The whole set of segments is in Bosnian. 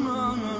aman aman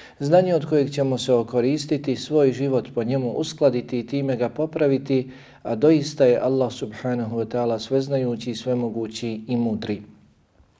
znanje od kojeg ćemo se okoristiti, svoj život po njemu uskladiti i time ga popraviti, a doista je Allah subhanahu wa ta'ala sveznajući, svemogući i mudri.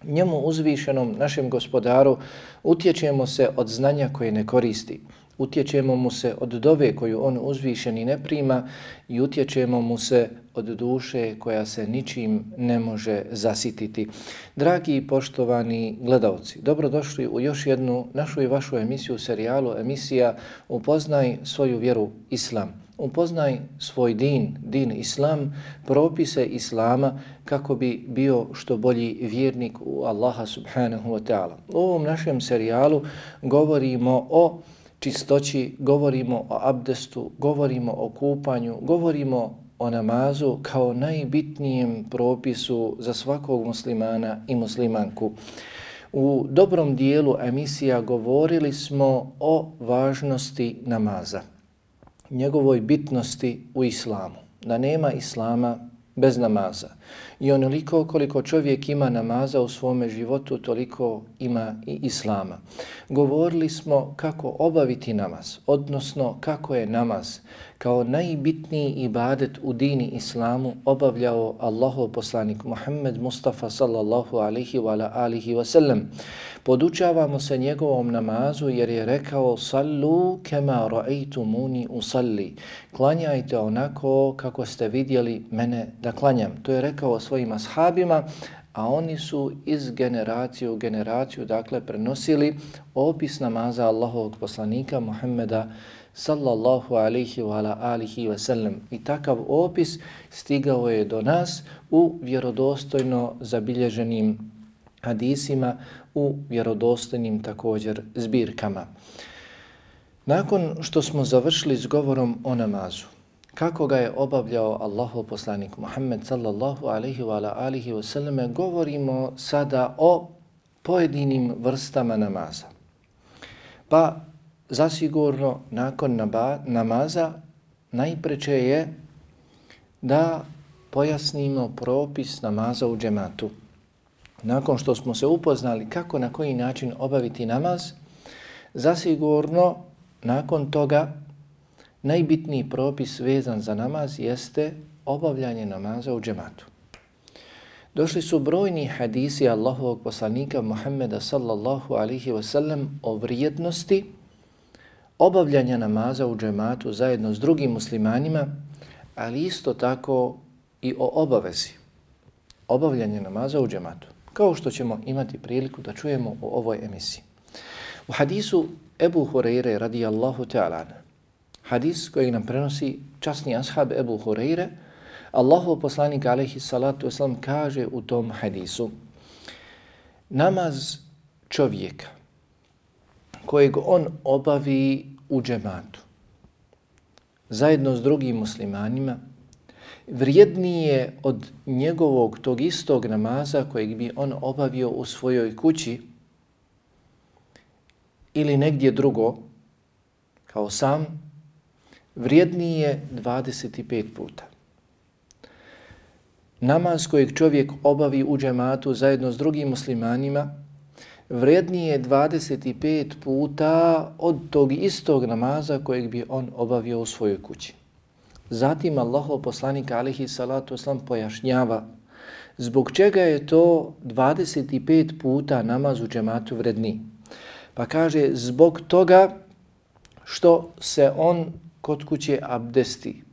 Njemu uzvišenom, našem gospodaru, utječemo se od znanja koje ne koristi utječemo mu se od dove koju on uzvišeni ne prima i utječemo mu se od duše koja se ničim ne može zasititi. Dragi i poštovani gledalci, dobrodošli u još jednu našu i vašu emisiju, serijalu emisija Upoznaj svoju vjeru Islam. Upoznaj svoj din, din Islam, propise Islama kako bi bio što bolji vjernik u Allaha subhanahu wa ta'ala. U ovom našem serijalu govorimo o čistoći, govorimo o abdestu, govorimo o kupanju, govorimo o namazu kao najbitnijem propisu za svakog muslimana i muslimanku. U dobrom dijelu emisija govorili smo o važnosti namaza, njegovoj bitnosti u islamu, da nema islama bez namaza. I onoliko koliko čovjek ima namaza u svome životu, toliko ima i islama. Govorili smo kako obaviti namaz, odnosno kako je namaz kao najbitniji ibadet u dini islamu obavljao Allahov poslanik Muhammed Mustafa sallallahu alihi wa alihi wa sallam. Podučavamo se njegovom namazu jer je rekao sallu kema ra'aytumuni usalli. Klanjajte onako kako ste vidjeli mene da klanjam. To je rekao svojim ashabima, a oni su iz generacije u generaciju dakle prenosili opis namaza Allahovog poslanika Muhammeda sallallahu alaihi wa ala alihi wa sallam. I takav opis stigao je do nas u vjerodostojno zabilježenim hadisima, u vjerodostojnim također zbirkama. Nakon što smo završili s govorom o namazu, kako ga je obavljao Allahu poslanik Muhammed sallallahu alaihi wa alihi wa sallam, govorimo sada o pojedinim vrstama namaza. Pa zasigurno nakon namaza najpreče je da pojasnimo propis namaza u džematu. Nakon što smo se upoznali kako na koji način obaviti namaz, zasigurno nakon toga najbitniji propis vezan za namaz jeste obavljanje namaza u džematu. Došli su brojni hadisi Allahovog poslanika Muhammeda sallallahu alihi wasallam o vrijednosti obavljanja namaza u džematu zajedno s drugim muslimanima, ali isto tako i o obavezi obavljanja namaza u džematu, kao što ćemo imati priliku da čujemo u ovoj emisiji. U hadisu Ebu Hureyre radijallahu ta'ala, hadis koji nam prenosi časni ashab Ebu Hureyre, Allahov poslanik alaihi salatu wasalam kaže u tom hadisu namaz čovjeka kojeg on obavi u džematu. Zajedno s drugim muslimanima vrijednije od njegovog tog istog namaza kojeg bi on obavio u svojoj kući ili negdje drugo kao sam vrijednije 25 puta. Namaz kojeg čovjek obavi u džematu zajedno s drugim muslimanima vrednije 25 puta od tog istog namaza kojeg bi on obavio u svojoj kući. Zatim Allahov poslanik alihi salatu oslam pojašnjava zbog čega je to 25 puta namaz u džematu vredni. Pa kaže zbog toga što se on kod kuće abdesti,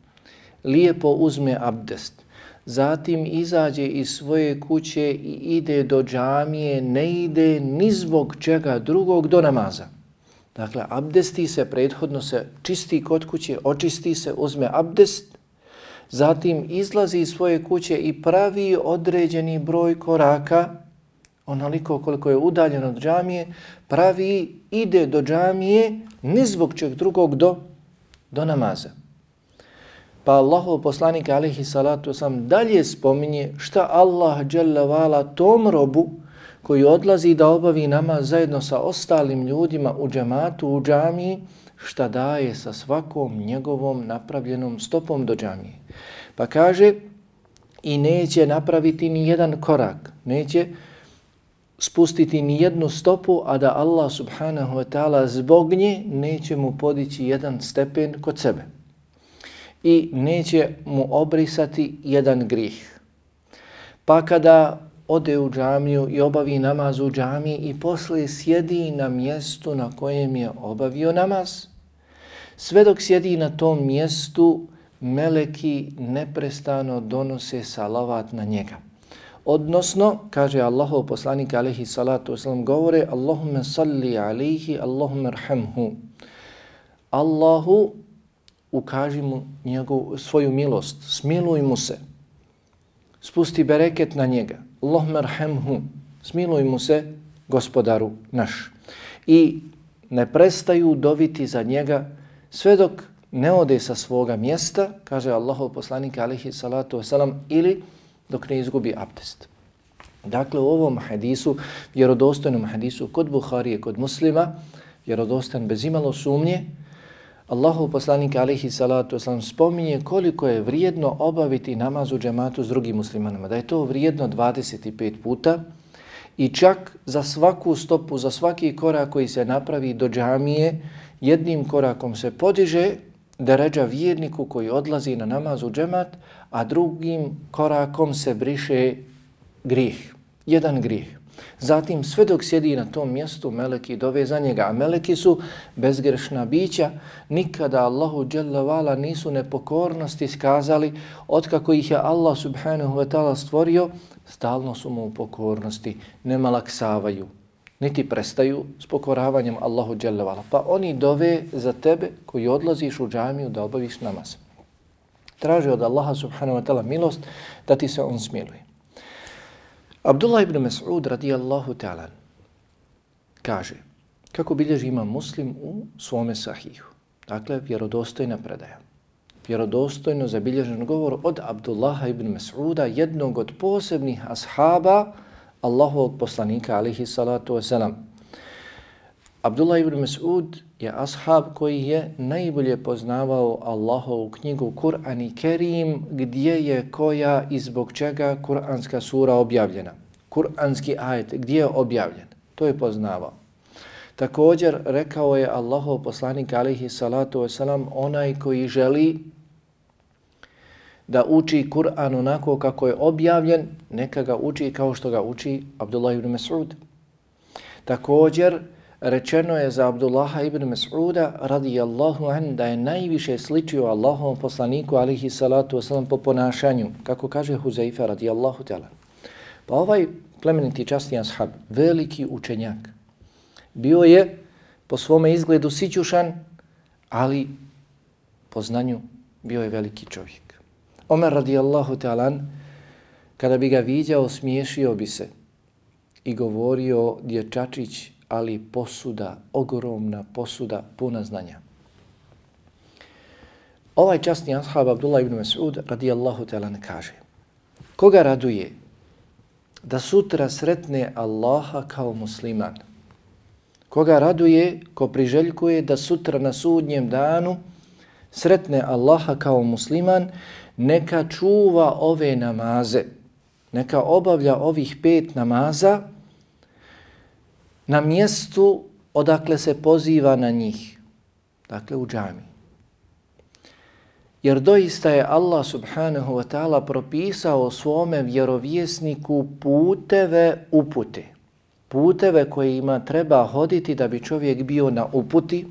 lijepo uzme abdest, zatim izađe iz svoje kuće i ide do džamije, ne ide ni zbog čega drugog do namaza. Dakle, abdesti se, prethodno se čisti kod kuće, očisti se, uzme abdest, zatim izlazi iz svoje kuće i pravi određeni broj koraka, onoliko koliko je udaljen od džamije, pravi, ide do džamije, ni zbog čeg drugog do, do namaza. Pa Allahov poslanik alihi salatu sam dalje spominje šta Allah vala tom robu koji odlazi da obavi namaz zajedno sa ostalim ljudima u džamatu, u džamiji, šta daje sa svakom njegovom napravljenom stopom do džamije. Pa kaže i neće napraviti ni jedan korak, neće spustiti ni jednu stopu, a da Allah subhanahu wa ta'ala zbog nje neće mu podići jedan stepen kod sebe i neće mu obrisati jedan grih. Pa kada ode u džamiju i obavi namaz u džamiji i posle sjedi na mjestu na kojem je obavio namaz, sve dok sjedi na tom mjestu, meleki neprestano donose salavat na njega. Odnosno, kaže Allahov poslanik alaihi salatu wasalam, govore Allahumme salli alaihi, Allahumme rhamhu. Allahu ukaži mu njegov, svoju milost, smiluj mu se, spusti bereket na njega, Allah merhemhu, smiluj mu se, gospodaru naš. I ne prestaju doviti za njega sve dok ne ode sa svoga mjesta, kaže Allahov poslanik alihi salatu wasalam, ili dok ne izgubi abdest. Dakle, u ovom hadisu, vjerodostojnom hadisu kod Buharije, kod muslima, vjerodostan bez imalo sumnje, Allahu poslanik alaihi salatu wasalam spominje koliko je vrijedno obaviti namaz u džematu s drugim muslimanima. Da je to vrijedno 25 puta i čak za svaku stopu, za svaki korak koji se napravi do džamije, jednim korakom se podiže da ređa vjerniku koji odlazi na namaz u džemat, a drugim korakom se briše grih. Jedan grih. Zatim sve dok sjedi na tom mjestu meleki dove za njega, a meleki su bezgrešna bića, nikada Allahu vala nisu nepokornosti skazali otkako ih je Allah subhanahu wa ta'ala stvorio, stalno su mu u pokornosti, ne malaksavaju, niti prestaju s pokoravanjem Allahu vala. Pa oni dove za tebe koji odlaziš u džamiju da obaviš namaz. Traži od Allaha subhanahu wa ta'ala milost da ti se on smiluje. Abdullah ibn Mas'ud radijallahu ta'ala kaže, kako bilježi ima muslim u svome sahihu, dakle vjerodostojna predaja, vjerodostojno zabilježen govor od Abdullaha ibn Mas'uda, jednog od posebnih ashaba Allahovog poslanika, alihi salatu wasalam. Abdullah ibn Mas'ud je ashab koji je najbolje poznavao Allahovu knjigu Kur'an i Kerim gdje je koja i zbog čega Kur'anska sura objavljena. Kur'anski ajet gdje je objavljen. To je poznavao. Također rekao je Allahov poslanik alihi salatu wasalam onaj koji želi da uči Kur'an onako kako je objavljen, neka ga uči kao što ga uči Abdullah ibn Mas'ud. Također, rečeno je za Abdullaha ibn Mas'uda radijallahu an da je najviše sličio Allahovom poslaniku alihi salatu wasalam po ponašanju, kako kaže Huzaifa radijallahu ta'ala. Pa ovaj plemeniti častni ashab, veliki učenjak, bio je po svome izgledu sićušan, ali po znanju bio je veliki čovjek. Omer radijallahu ta'ala, kada bi ga viđao, smiješio bi se i govorio dječačić, ali posuda, ogromna posuda, puna znanja. Ovaj častni ashab Abdullah ibn Mas'ud radijallahu ta'ala kaže Koga raduje da sutra sretne Allaha kao musliman? Koga raduje ko priželjkuje da sutra na sudnjem danu sretne Allaha kao musliman, neka čuva ove namaze, neka obavlja ovih pet namaza na mjestu odakle se poziva na njih, dakle u džami. Jer doista je Allah subhanahu wa ta'ala propisao svome vjerovjesniku puteve upute. Puteve koje ima treba hoditi da bi čovjek bio na uputi,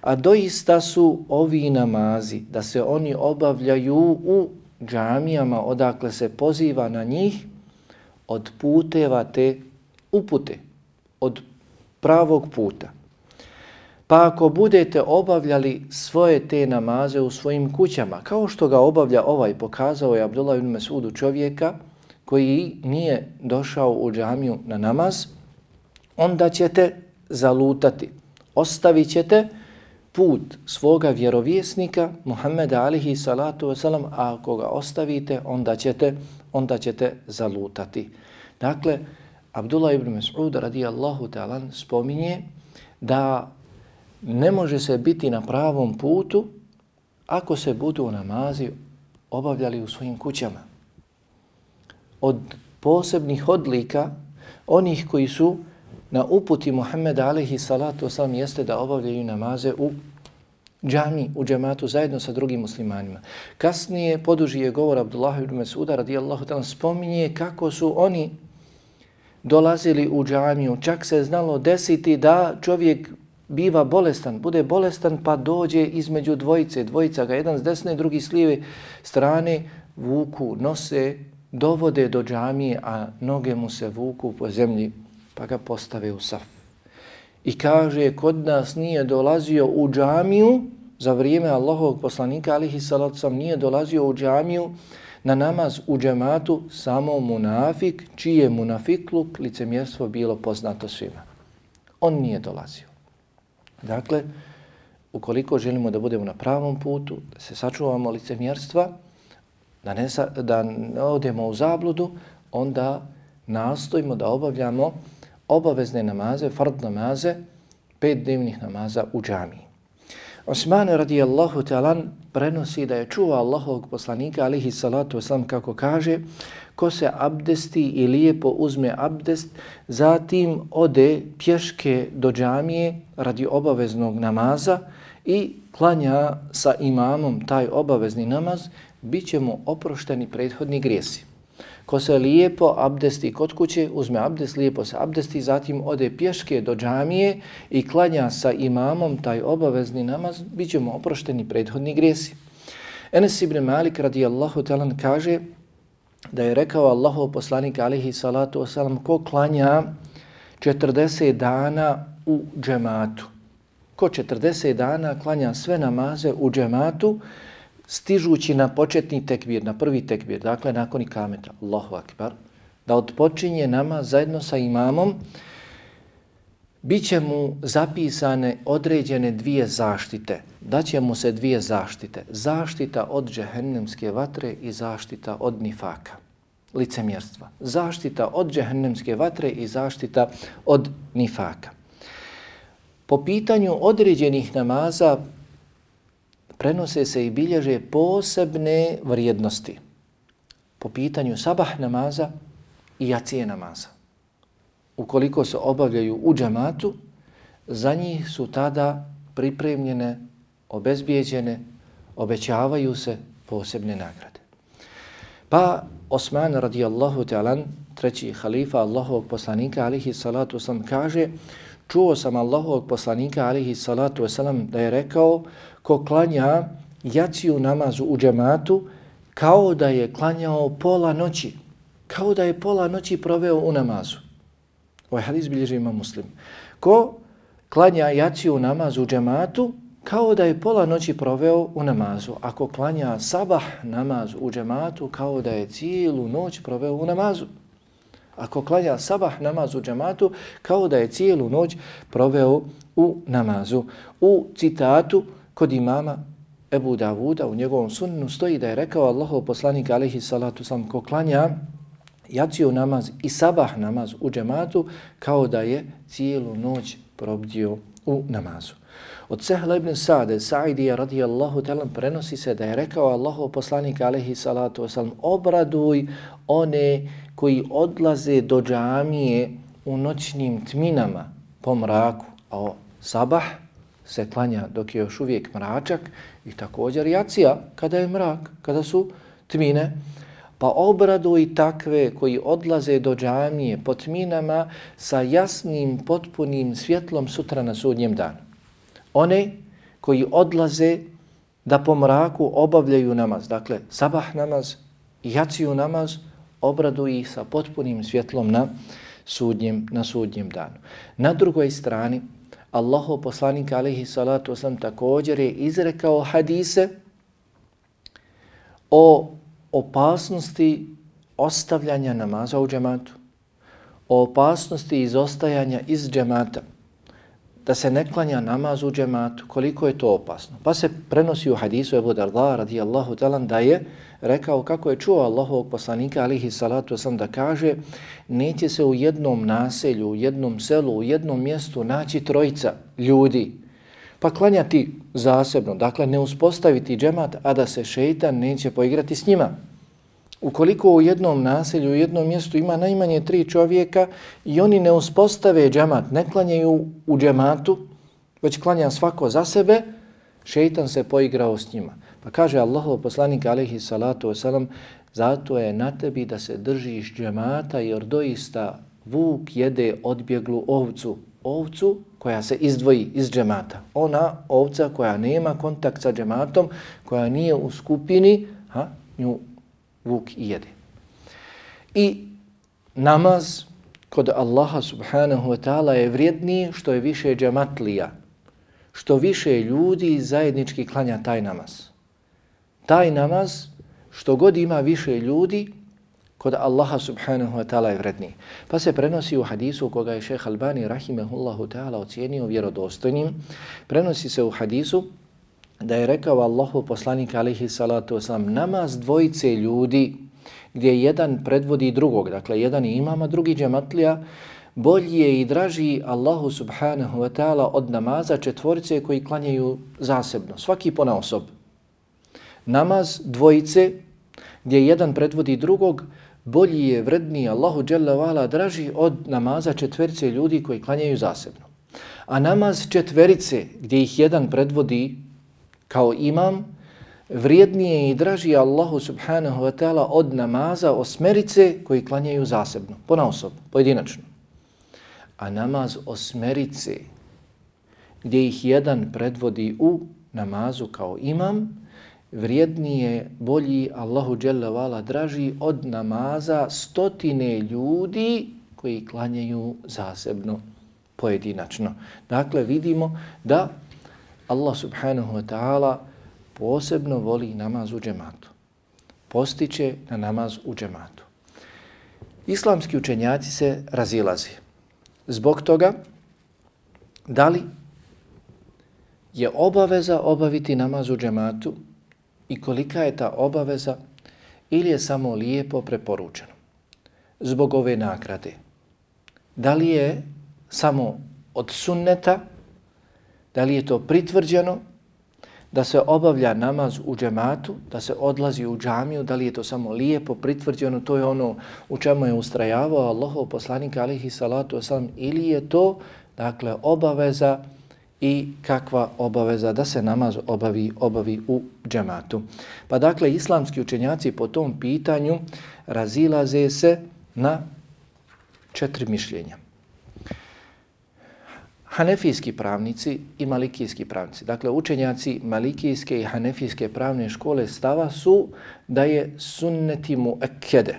a doista su ovi namazi, da se oni obavljaju u džamijama odakle se poziva na njih, od puteva te upute od pravog puta. Pa ako budete obavljali svoje te namaze u svojim kućama, kao što ga obavlja ovaj, pokazao je Abdullah ibn Mesudu čovjeka koji nije došao u džamiju na namaz, onda ćete zalutati. Ostavit ćete put svoga vjerovjesnika Muhammeda alihi salatu wasalam, a ako ga ostavite, onda ćete, onda ćete zalutati. Dakle, Abdullah ibn Mas'ud radijallahu ta'ala spominje da ne može se biti na pravom putu ako se budu namazi obavljali u svojim kućama. Od posebnih odlika onih koji su na uputi Muhammeda alaihi salatu wasalam jeste da obavljaju namaze u džami, u džamatu zajedno sa drugim muslimanima. Kasnije poduži je govor Abdullah ibn Mas'uda radijallahu ta'ala spominje kako su oni dolazili u džamiju, čak se znalo desiti da čovjek biva bolestan, bude bolestan pa dođe između dvojice, dvojica ga jedan s desne, drugi s lijeve strane, vuku, nose, dovode do džamije, a noge mu se vuku po zemlji, pa ga postave u saf. I kaže, kod nas nije dolazio u džamiju, za vrijeme Allahovog poslanika, alihi salacom, nije dolazio u džamiju, na namaz u džematu samo munafik, čiji je munafikluk, licemjerstvo bilo poznato svima. On nije dolazio. Dakle, ukoliko želimo da budemo na pravom putu, da se sačuvamo licemjerstva, da ne, da ne odemo u zabludu, onda nastojimo da obavljamo obavezne namaze, fard namaze, pet dnevnih namaza u džamiji. Osman radijallahu ta'ala prenosi da je čuo Allahovog poslanika alihi salatu wasalam kako kaže ko se abdesti i lijepo uzme abdest, zatim ode pješke do džamije radi obaveznog namaza i klanja sa imamom taj obavezni namaz, bit će mu oprošteni prethodni grijesi. Ko se lijepo abdesti kod kuće, uzme abdest, lijepo se abdesti, zatim ode pješke do džamije i klanja sa imamom taj obavezni namaz, bit ćemo oprošteni prethodni grijesi. Enes ibn Malik radijallahu talan kaže da je rekao Allahov poslanik alihi salatu wasalam ko klanja 40 dana u džematu. Ko 40 dana klanja sve namaze u džematu, stižući na početni tekbir, na prvi tekbir, dakle nakon ikameta, Allahu akbar, da odpočinje nama zajedno sa imamom, bit će mu zapisane određene dvije zaštite. Daće mu se dvije zaštite. Zaštita od džehennemske vatre i zaštita od nifaka, licemjerstva. Zaštita od džehennemske vatre i zaštita od nifaka. Po pitanju određenih namaza prenose se i bilježe posebne vrijednosti po pitanju sabah namaza i jacije namaza. Ukoliko se obavljaju u džamatu, za njih su tada pripremljene, obezbijeđene, obećavaju se posebne nagrade. Pa Osman radijallahu ta'alan, treći halifa Allahovog poslanika alihi salatu sam, kaže čuo sam Allahovog poslanika alihi salatu wasalam da je rekao ko klanja jaciju namazu u džematu kao da je klanjao pola noći. Kao da je pola noći proveo u namazu. Ovaj hadis bilježi ima muslim. Ko klanja jaciju namazu u džematu kao da je pola noći proveo u namazu. Ako klanja sabah namaz u džematu kao da je cijelu noć proveo u namazu. Ako klanja sabah namaz u džamatu, kao da je cijelu noć proveo u namazu. U citatu kod imama Ebu Davuda u njegovom sunnu stoji da je rekao Allahov poslanik alaihi salatu sam ko klanja jaciju namaz i sabah namaz u džematu kao da je cijelu noć probdio u namazu. Od Sehla ibn Sa'de, Sa'idija radijallahu talan, prenosi se da je rekao Allahov poslanik alaihi salatu wasalam, obraduj one koji odlaze do džamije u noćnim tminama po mraku, a o sabah se klanja dok je još uvijek mračak i također jacija kada je mrak, kada su tmine, pa obraduj takve koji odlaze do džamije po tminama sa jasnim, potpunim svjetlom sutra na sudnjem danu. One koji odlaze da po mraku obavljaju namaz, dakle sabah namaz, jaciju namaz, obraduj ih sa potpunim svjetlom na sudnjem, na sudnjem danu. Na drugoj strani, Allahov poslanik alaihi salatu wasalam također je izrekao hadise o opasnosti ostavljanja namaza u džematu, o opasnosti izostajanja iz džemata, da se ne klanja namaz u džematu, koliko je to opasno. Pa se prenosi u hadisu Ebu Darda radijallahu talan da je rekao kako je čuo Allahovog poslanika alihi salatu wasalam da kaže neće se u jednom naselju, u jednom selu, u jednom mjestu naći trojica ljudi pa klanjati zasebno, dakle ne uspostaviti džemat, a da se šeitan neće poigrati s njima. Ukoliko u jednom naselju, u jednom mjestu ima najmanje tri čovjeka i oni ne uspostave džemat, ne klanjaju u džematu, već klanja svako za sebe, šeitan se poigrao s njima. Pa kaže Allahov poslanik alaihi salatu wasalam, zato je na tebi da se držiš džemata jer doista vuk jede odbjeglu ovcu. Ovcu koja se izdvoji iz džemata. Ona ovca koja nema kontakt sa džematom, koja nije u skupini, ha, nju vuk i jede. I namaz kod Allaha subhanahu wa ta'ala je vrijedniji što je više džematlija, što više ljudi zajednički klanja taj namaz. Taj namaz, što god ima više ljudi, kod Allaha subhanahu wa ta'ala je vredniji. Pa se prenosi u hadisu koga je šeha Albani rahimehullahu ta'ala ocijenio vjerodostojnim. Prenosi se u hadisu da je rekao Allahu poslanik alihi salatu wasalam namaz dvojice ljudi gdje jedan predvodi drugog, dakle jedan je imama, drugi džematlija, bolji je i draži Allahu subhanahu wa ta'ala od namaza četvorice koji klanjaju zasebno, svaki pona osob. Namaz dvojice gdje jedan predvodi drugog, bolji je vredniji Allahu dželle draži od namaza četverice ljudi koji klanjaju zasebno. A namaz četverice gdje ih jedan predvodi kao imam, vrijednije i draži Allahu subhanahu wa ta'ala od namaza osmerice koji klanjaju zasebno, pona osob, pojedinačno. A namaz osmerice gdje ih jedan predvodi u namazu kao imam, vrijednije, bolji, Allahu dželle vala draži od namaza stotine ljudi koji klanjaju zasebno, pojedinačno. Dakle, vidimo da Allah subhanahu wa ta'ala posebno voli namaz u džematu. Postiće na namaz u džematu. Islamski učenjaci se razilazi. Zbog toga, da li je obaveza obaviti namaz u džematu i kolika je ta obaveza ili je samo lijepo preporučeno zbog ove nagrade. Da li je samo od sunneta, da li je to pritvrđeno? Da se obavlja namaz u džematu, da se odlazi u džamiju, da li je to samo lijepo pritvrđeno, to je ono u čemu je ustrajavao Allahov poslanik alihi salatu wasalam, ili je to dakle obaveza i kakva obaveza da se namaz obavi, obavi u džematu. Pa dakle, islamski učenjaci po tom pitanju razilaze se na četiri mišljenja. Hanefijski pravnici i malikijski pravnici. Dakle, učenjaci malikijske i hanefijske pravne škole stava su da je sunneti mu ekede,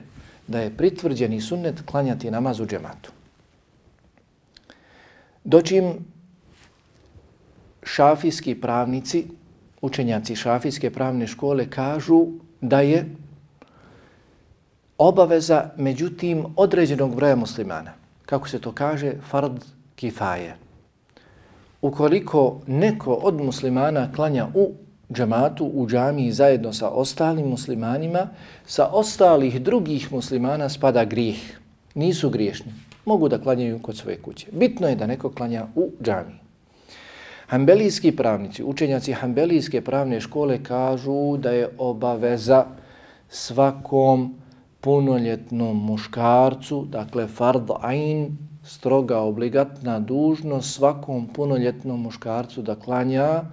da je pritvrđeni sunnet klanjati namaz u džematu. Dočim šafijski pravnici, učenjaci šafijske pravne škole kažu da je obaveza međutim određenog broja muslimana. Kako se to kaže? Fard kifaje. Ukoliko neko od muslimana klanja u džamatu, u džamiji zajedno sa ostalim muslimanima, sa ostalih drugih muslimana spada grijeh. Nisu griješni. Mogu da klanjaju kod svoje kuće. Bitno je da neko klanja u džamiji. Hambelijski pravnici, učenjaci Hambelijske pravne škole kažu da je obaveza svakom punoljetnom muškarcu, dakle fard ain, stroga obligatna dužnost svakom punoljetnom muškarcu da klanja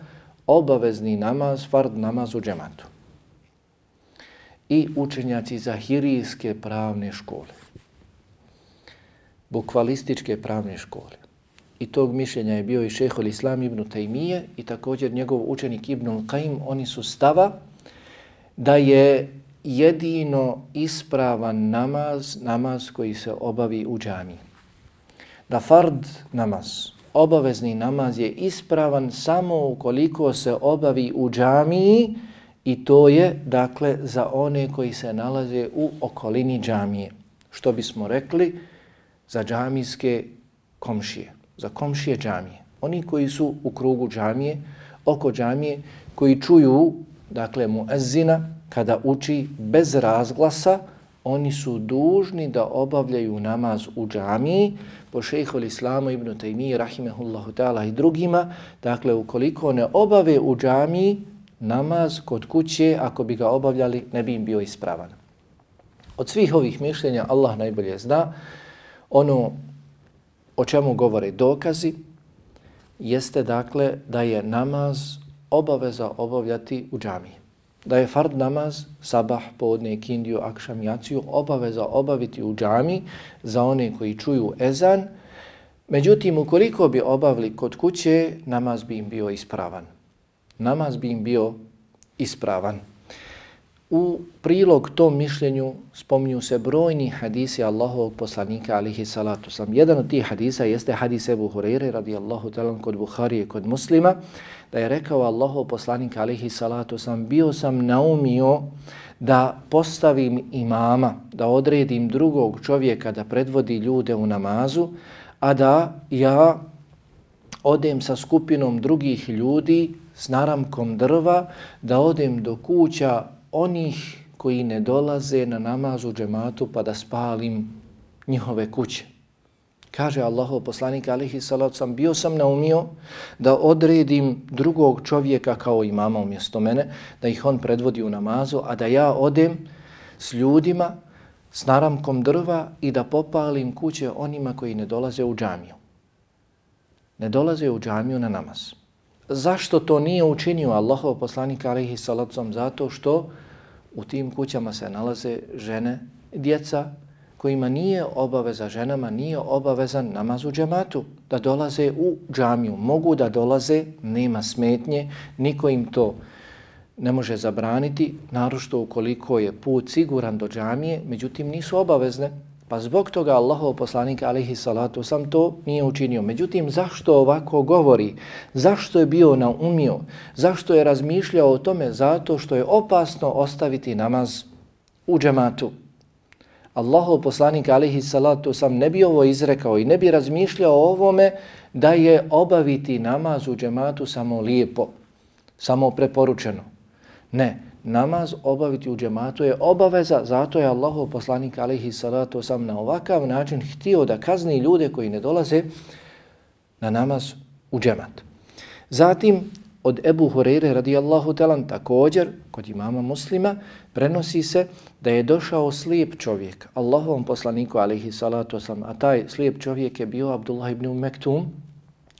obavezni namaz, fard namaz u džematu. I učenjaci Zahirijske pravne škole, bukvalističke pravne škole, i tog mišljenja je bio i šehol Islam ibn Taymije i također njegov učenik ibn Qaim, oni su stava da je jedino ispravan namaz, namaz koji se obavi u džamiji. Da fard namaz, obavezni namaz je ispravan samo ukoliko se obavi u džamiji i to je dakle za one koji se nalaze u okolini džamije. Što bismo rekli za džamijske komšije za komšije džamije. Oni koji su u krugu džamije, oko džamije, koji čuju, dakle, muezzina, kada uči bez razglasa, oni su dužni da obavljaju namaz u džamiji, po šeho islamu ibn Taymi, rahimehullahu ta'ala i drugima, dakle, ukoliko ne obave u džamiji namaz kod kuće, ako bi ga obavljali, ne bi im bio ispravan. Od svih ovih mišljenja Allah najbolje zna, ono o čemu govore dokazi, jeste dakle da je namaz obaveza obavljati u džamiji. Da je fard namaz, sabah, podne, kindiju, akšam, jaciju, obaveza obaviti u džami za one koji čuju ezan. Međutim, ukoliko bi obavili kod kuće, namaz bi im bio ispravan. Namaz bi im bio ispravan. U prilog tom mišljenju spominju se brojni hadisi Allahovog poslanika alihi salatu sam. Jedan od tih hadisa jeste hadis Ebu Hureyre radijallahu talan kod Buharije kod muslima da je rekao Allahov poslanika alihi salatu sam bio sam naumio da postavim imama, da odredim drugog čovjeka da predvodi ljude u namazu, a da ja odem sa skupinom drugih ljudi s naramkom drva, da odem do kuća onih koji ne dolaze na namazu džematu pa da spalim njihove kuće. Kaže Allahov poslanik alihi salatu sam, bio sam naumio da odredim drugog čovjeka kao imama umjesto mene, da ih on predvodi u namazu, a da ja odem s ljudima, s naramkom drva i da popalim kuće onima koji ne dolaze u džamiju. Ne dolaze u džamiju na namaz. Zašto to nije učinio Allahov poslanik alaihi salacom? Zato što u tim kućama se nalaze žene, djeca kojima nije obaveza ženama, nije obavezan namaz u džamatu, da dolaze u džamiju. Mogu da dolaze, nema smetnje, niko im to ne može zabraniti, narošto ukoliko je put siguran do džamije, međutim nisu obavezne, Pa zbog toga Allahov poslanik alihi salatu sam to nije učinio. Međutim, zašto ovako govori? Zašto je bio naumio? Zašto je razmišljao o tome? Zato što je opasno ostaviti namaz u džematu. Allahov poslanik alihi salatu sam ne bi ovo izrekao i ne bi razmišljao o ovome da je obaviti namaz u džematu samo lijepo, samo preporučeno. Ne, namaz obaviti u džematu je obaveza, zato je Allahov poslanik alaihi salatu sam na ovakav način htio da kazni ljude koji ne dolaze na namaz u džemat. Zatim od Ebu Hurere radijallahu talan također kod imama muslima prenosi se da je došao slijep čovjek Allahovom poslaniku alaihi salatu sam, a taj slijep čovjek je bio Abdullah ibn Mektum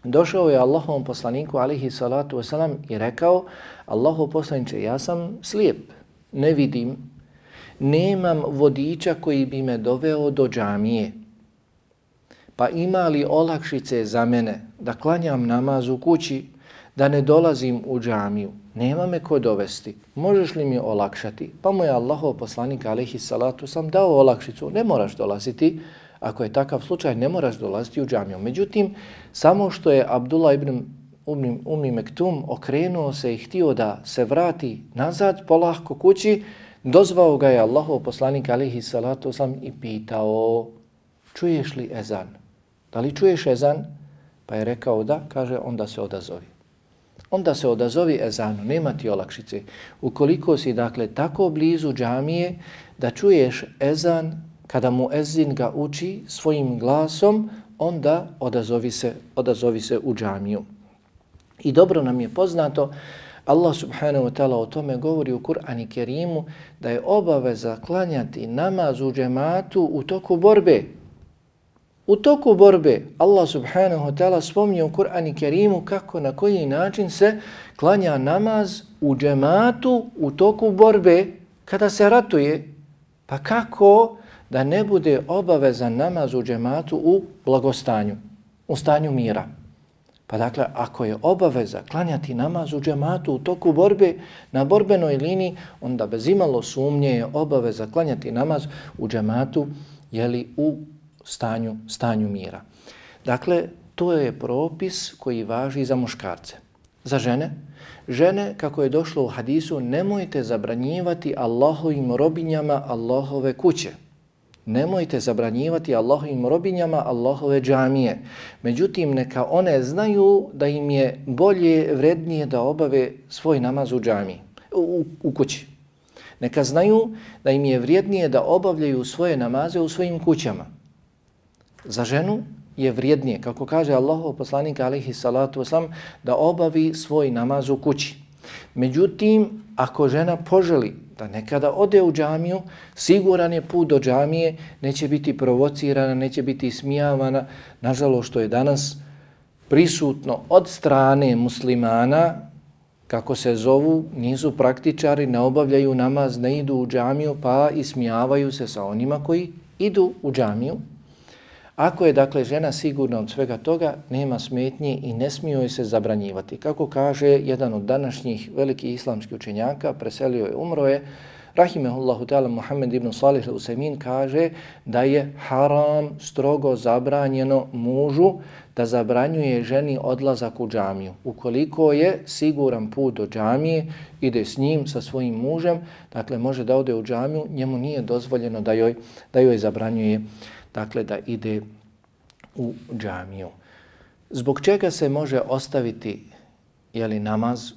Došao je Allahovom poslaniku alihi salatu wasalam i rekao Allahov poslaniče, ja sam slijep, ne vidim, nemam vodiča koji bi me doveo do džamije. Pa ima li olakšice za mene da klanjam namaz u kući, da ne dolazim u džamiju? Nema me ko dovesti. Možeš li mi olakšati? Pa mu je Allahov poslanik alihi salatu sam dao olakšicu. Ne moraš dolaziti. Ako je takav slučaj, ne moraš dolaziti u džamiju. Međutim, samo što je Abdullah ibn Umi, Mektum okrenuo se i htio da se vrati nazad polahko kući, dozvao ga je Allahov poslanik alihi salatu sam i pitao, čuješ li ezan? Da li čuješ ezan? Pa je rekao da, kaže, onda se odazovi. Onda se odazovi ezanu, nema ti olakšice. Ukoliko si, dakle, tako blizu džamije da čuješ ezan, kada mu ezin ga uči svojim glasom, onda odazovi se, odazovi se u džamiju. I dobro nam je poznato, Allah subhanahu wa ta'ala o tome govori u Kur'ani Kerimu da je obaveza klanjati namaz u džematu u toku borbe. U toku borbe Allah subhanahu wa ta'ala spominje u Kur'ani Kerimu kako na koji način se klanja namaz u džematu u toku borbe kada se ratuje. Pa kako da ne bude obavezan namaz u džematu u blagostanju, u stanju mira? Pa dakle, ako je obaveza klanjati namaz u džematu u toku borbe na borbenoj liniji, onda bez imalo sumnje je obaveza klanjati namaz u džematu jeli, u stanju, stanju mira. Dakle, to je propis koji važi za muškarce. Za žene, žene, kako je došlo u hadisu, nemojte zabranjivati Allahovim robinjama Allahove kuće. Nemojte zabranjivati Allahovim robinjama Allahove džamije. Međutim, neka one znaju da im je bolje, vrednije da obave svoj namaz u džamiji, u, u kući. Neka znaju da im je vrijednije da obavljaju svoje namaze u svojim kućama. Za ženu je vrijednije, kako kaže Allahov poslanik alaihi salatu wasalam, da obavi svoj namaz u kući. Međutim, ako žena poželi da nekada ode u džamiju, siguran je put do džamije, neće biti provocirana, neće biti smijavana. Nažalost, što je danas prisutno od strane muslimana, kako se zovu, nisu praktičari, ne obavljaju namaz, ne idu u džamiju, pa ismijavaju se sa onima koji idu u džamiju. Ako je dakle žena sigurna od svega toga, nema smetnji i ne smije joj se zabranjivati. Kako kaže jedan od današnjih velikih islamskih učenjaka, preselio je, umro je, Rahimehullahu ta'ala Muhammed ibn Salih al-Usaymin kaže da je haram strogo zabranjeno mužu da zabranjuje ženi odlazak u džamiju. Ukoliko je siguran put do džamije, ide s njim, sa svojim mužem, dakle može da ode u džamiju, njemu nije dozvoljeno da joj, da joj zabranjuje dakle da ide u džamiju. Zbog čega se može ostaviti jeli, namaz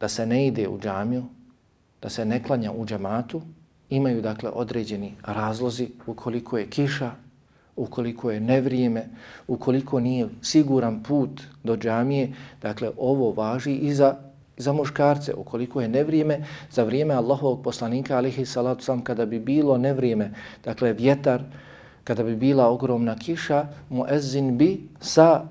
da se ne ide u džamiju, da se ne klanja u džamatu, imaju dakle određeni razlozi ukoliko je kiša, ukoliko je nevrijeme, ukoliko nije siguran put do džamije, dakle ovo važi i za, za muškarce, ukoliko je nevrijeme, za vrijeme Allahovog poslanika, alihi salatu sam, kada bi bilo nevrijeme, dakle vjetar, kada bi bila ogromna kiša, muezzin bi sa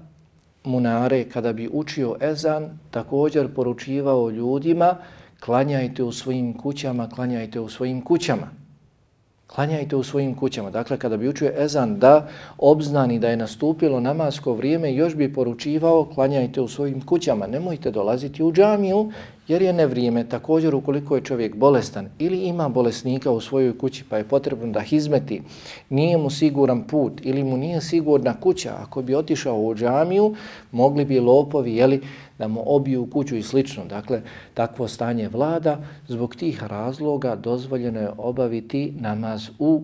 munare, kada bi učio ezan, također poručivao ljudima, klanjajte u svojim kućama, klanjajte u svojim kućama. Klanjajte u svojim kućama. Dakle, kada bi učio ezan da obznani da je nastupilo namasko vrijeme, još bi poručivao klanjajte u svojim kućama. Nemojte dolaziti u džamiju jer je nevrijeme. Također, ukoliko je čovjek bolestan ili ima bolesnika u svojoj kući pa je potrebno da hizmeti, nije mu siguran put ili mu nije sigurna kuća, ako bi otišao u džamiju, mogli bi lopovi jeli, da mu obiju kuću i slično. Dakle, takvo stanje vlada, zbog tih razloga dozvoljeno je obaviti namaz u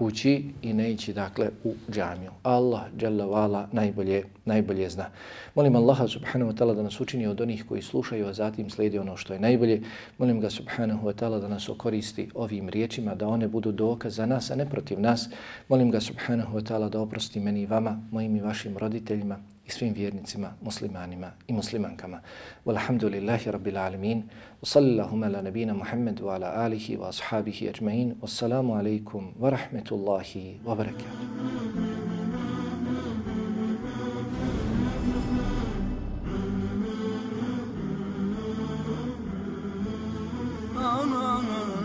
kući i ne ići dakle u džamiju. Allah dželle vala najbolje najbolje zna. Molim Allaha subhanahu wa ta'ala da nas učini od onih koji slušaju, a zatim slijedi ono što je najbolje. Molim ga subhanahu wa ta'ala da nas okoristi ovim riječima, da one budu dokaz za nas, a ne protiv nas. Molim ga subhanahu wa ta'ala da oprosti meni i vama, mojim i vašim roditeljima, i svim vjernicima, muslimanima i muslimankama. Walhamdulillahi rabbil alemin. Wa sallallahu ala nabina Muhammed ala alihi wa ashabihi ajma'in. Wassalamu alaikum wa rahmetullahi wa barakatuh. Oh, no, no, no.